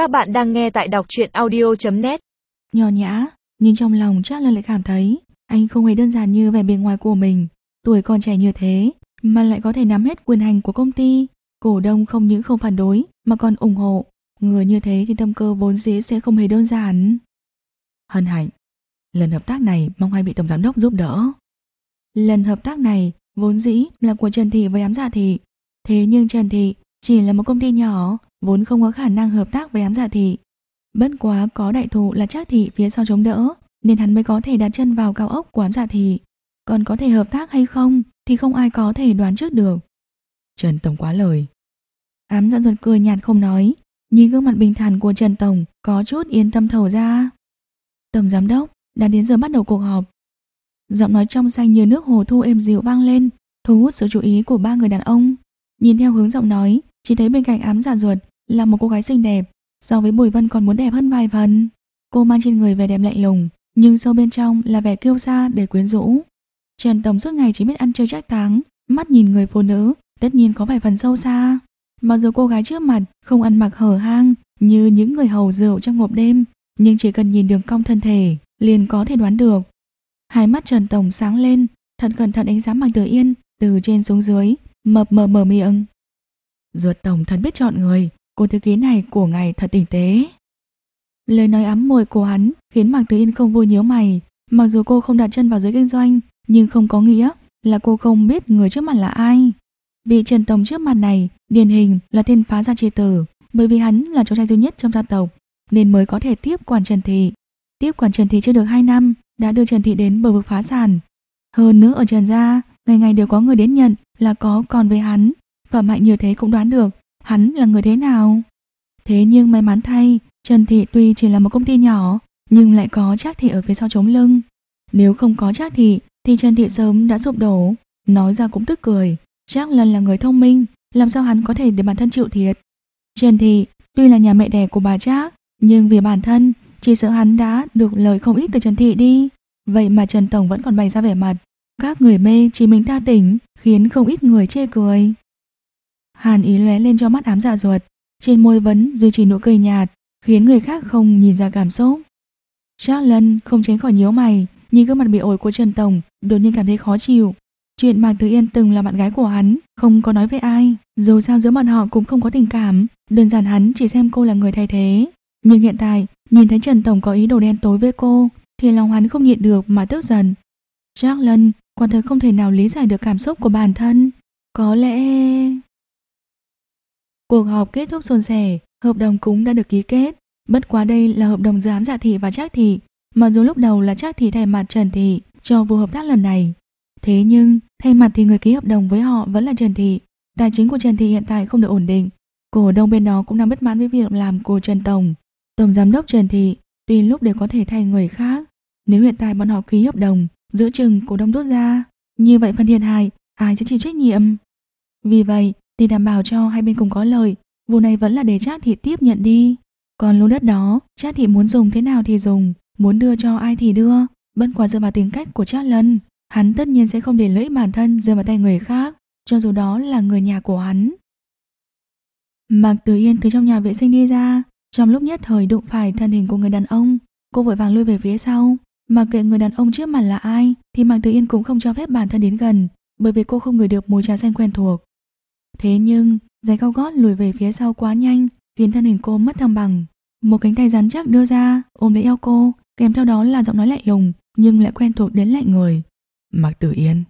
Các bạn đang nghe tại đọc truyện audio.net Nhỏ nhã, nhưng trong lòng chắc là lại cảm thấy anh không hề đơn giản như vẻ bề ngoài của mình. Tuổi còn trẻ như thế mà lại có thể nắm hết quyền hành của công ty. Cổ đông không những không phản đối mà còn ủng hộ. Người như thế thì tâm cơ vốn dĩ sẽ không hề đơn giản. Hân hạnh, lần hợp tác này mong hai vị tổng giám đốc giúp đỡ. Lần hợp tác này vốn dĩ là của Trần Thị với ám dạ thị. Thế nhưng Trần Thị chỉ là một công ty nhỏ, vốn không có khả năng hợp tác với ám dạ thị. Bất quá có đại thù là Trác thị phía sau chống đỡ, nên hắn mới có thể đặt chân vào cao ốc của ám dạ thị. Còn có thể hợp tác hay không thì không ai có thể đoán trước được. Trần Tổng quá lời. Ám dạ ruột cười nhạt không nói, nhìn gương mặt bình thản của Trần Tổng có chút yên tâm thầu ra. Tổng giám đốc đã đến giờ bắt đầu cuộc họp. Giọng nói trong xanh như nước hồ thu êm dịu vang lên, thu hút sự chú ý của ba người đàn ông. Nhìn theo hướng giọng nói, chỉ thấy bên cạnh ám dạ ruột là một cô gái xinh đẹp, so với Bùi Vân còn muốn đẹp hơn vài phần. Cô mang trên người vẻ đẹp lạnh lùng, nhưng sâu bên trong là vẻ kiêu sa để quyến rũ. Trần Tổng suốt ngày chỉ biết ăn chơi trác táng, mắt nhìn người phụ nữ, tất nhiên có vài phần sâu xa. Mặc dù cô gái trước mặt không ăn mặc hở hang như những người hầu rượu trong hộp đêm, nhưng chỉ cần nhìn đường cong thân thể, liền có thể đoán được. Hai mắt Trần Tổng sáng lên, thật cẩn thận đánh giá Mạc Tử Yên từ trên xuống dưới, mập mờ mở miệng. Ruột Tổng thật biết chọn người, cô thư ký này của ngài thật tỉnh tế. Lời nói ấm môi của hắn khiến Mạc Tử Yên không vui nhớ mày, mặc dù cô không đặt chân vào giới kinh doanh, nhưng không có nghĩa là cô không biết người trước mặt là ai. Vị Trần Tổng trước mặt này, điển hình là thiên phá gia chi tử, bởi vì hắn là cháu trai duy nhất trong gia tộc, nên mới có thể tiếp quản Trần Thị. Tiếp quản Trần Thị chưa được 2 năm, đã đưa Trần Thị đến bờ vực phá sản. Hơn nữa ở Trần gia, ngày ngày đều có người đến nhận là có còn với hắn, và mạnh như thế cũng đoán được hắn là người thế nào. Thế nhưng may mắn thay, Trần Thị tuy chỉ là một công ty nhỏ, nhưng lại có Trác Thị ở phía sau chống lưng. Nếu không có Trác Thị, thì Trần Thị sớm đã sụp đổ. Nói ra cũng tức cười, Trác Lần là người thông minh, làm sao hắn có thể để bản thân chịu thiệt. Trần Thị tuy là nhà mẹ đẻ của bà Trác, nhưng vì bản thân, chỉ sợ hắn đã được lời không ít từ Trần Thị đi. Vậy mà Trần Tổng vẫn còn bày ra vẻ mặt. Các người mê chỉ mình ta tỉnh, khiến không ít người chê cười. Hàn ý lóe lên cho mắt ám dạ ruột, trên môi vẫn duy trì nụ cười nhạt, khiến người khác không nhìn ra cảm xúc. Trác Lân không tránh khỏi nhíu mày, nhìn gương mặt bị ổi của Trần Tổng, đột nhiên cảm thấy khó chịu. Chuyện Mạc Tử Yên từng là bạn gái của hắn, không có nói với ai, dù sao giữa bọn họ cũng không có tình cảm, đơn giản hắn chỉ xem cô là người thay thế. Nhưng hiện tại, nhìn thấy Trần Tổng có ý đồ đen tối với cô, thì lòng hắn không nhịn được mà tức giận. Trác Lân quả thật không thể nào lý giải được cảm xúc của bản thân. Có lẽ... Cuộc họp kết thúc suôn sẻ, hợp đồng cũng đã được ký kết. Bất quá đây là hợp đồng giám dạ thị và trác thị, mặc dù lúc đầu là trác thị thay mặt Trần Thị cho vụ hợp tác lần này. Thế nhưng, thay mặt thì người ký hợp đồng với họ vẫn là Trần Thị. Tài chính của Trần Thị hiện tại không được ổn định. Cổ đông bên đó cũng đang bất mãn với việc làm của Trần Tổng. Tổng giám đốc Trần Thị, tuy lúc đều có thể thay người khác. Nếu hiện tại bọn họ ký hợp đồng, giữa chừng cổ đông rút ra, như vậy phần thiệt hại, ai sẽ chịu trách nhiệm? Vì vậy, để đảm bảo cho hai bên cùng có lợi, vụ này vẫn là để Trác Thị tiếp nhận đi. Còn lô đất đó, Trác Thị muốn dùng thế nào thì dùng, muốn đưa cho ai thì đưa, bất quá dựa vào tính cách của Trác Lân, hắn tất nhiên sẽ không để lưỡi bản thân rơi vào tay người khác, cho dù đó là người nhà của hắn. Mạc Tử Yên từ trong nhà vệ sinh đi ra, trong lúc nhất thời đụng phải thân hình của người đàn ông, cô vội vàng lui về phía sau. Mặc kệ người đàn ông trước mặt là ai, thì Mạc Tử Yên cũng không cho phép bản thân đến gần, bởi vì cô không ngửi được mùi trà xanh quen thuộc. Thế nhưng, giày cao gót lùi về phía sau quá nhanh, khiến thân hình cô mất thăng bằng. Một cánh tay rắn chắc đưa ra, ôm lấy eo cô, kèm theo đó là giọng nói lạnh lùng, nhưng lại quen thuộc đến lạnh người. Mạc Tử Yên.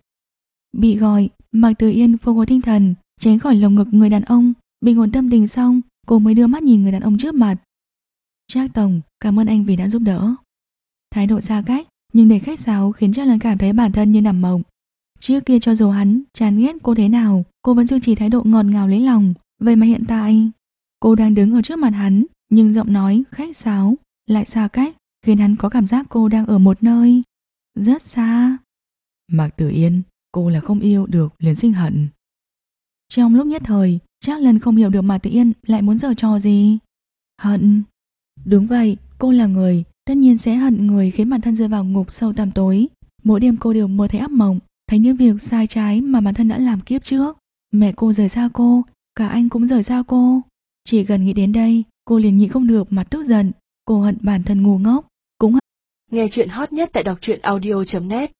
Bị gọi, Mạc Tử Yên phục hồi tinh thần, tránh khỏi lồng ngực người đàn ông, bình ổn tâm tình xong, cô mới đưa mắt nhìn người đàn ông trước mặt. Trác Tổng, cảm ơn anh vì đã giúp đỡ. Thái độ xa cách, nhưng để khách sáo khiến Trác Lần cảm thấy bản thân như nằm mộng. Trước kia cho dù hắn chán ghét cô thế nào, cô vẫn duy trì thái độ ngọt ngào lấy lòng. Vậy mà hiện tại, cô đang đứng ở trước mặt hắn, nhưng giọng nói khách sáo lại xa cách, khiến hắn có cảm giác cô đang ở một nơi rất xa. Mạc Tử Yên, cô là không yêu được liền sinh hận. Trong lúc nhất thời, chắc lần không hiểu được Mạc Tử Yên lại muốn giở trò gì. Hận. Đúng vậy, cô là người, tất nhiên sẽ hận người khiến bản thân rơi vào ngục sâu tăm tối. Mỗi đêm cô đều mơ thấy ác mộng, thấy những việc sai trái mà bản thân đã làm kiếp trước. Mẹ cô rời xa cô, cả anh cũng rời xa cô. Chỉ gần nghĩ đến đây, cô liền nhịn không được mà tức giận. Cô hận bản thân ngu ngốc, cũng hận Nghe chuyện hot nhất tại đọc truyện audio.net